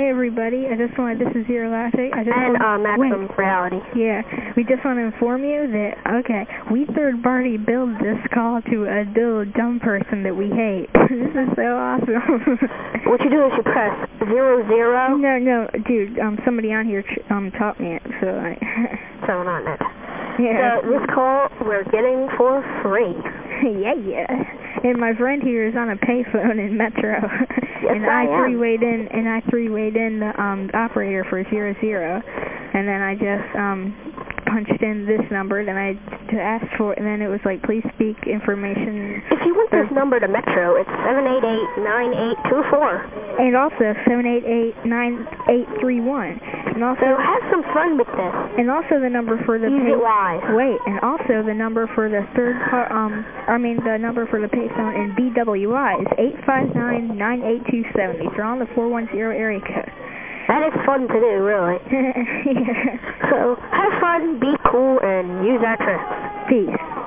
Hey everybody, I just wanted, this is Zero Latte. I just and wanted, uh, Maximum wait, Reality. Yeah, we just want to inform you that, okay, we third party billed this call to a little dumb person that we hate. this is so awesome. what you do is you press zero zero. No, no, dude, um, somebody on here um, taught me it, so I... so on it. Yeah. So this call we're getting for free. yeah, yeah. And my friend here is on a payphone in Metro. Yes, and I, I three weighed in and I three weighed in the um operator for zero zero. And then I just um punched in this number then I asked for and then it was like please speak information. If you want this number to Metro, it's seven eight eight nine eight two four. and also seven eight eight nine eight three one and also So have some fun with this. and also the number for the Use pay it wait and also the number for the third part um I mean the number for the payphone in BWI is eight five nine nine eight two seven. These are on the four one zero area code. That is fun to do, really. yeah. So have fun, be cool, and use our tricks. Peace.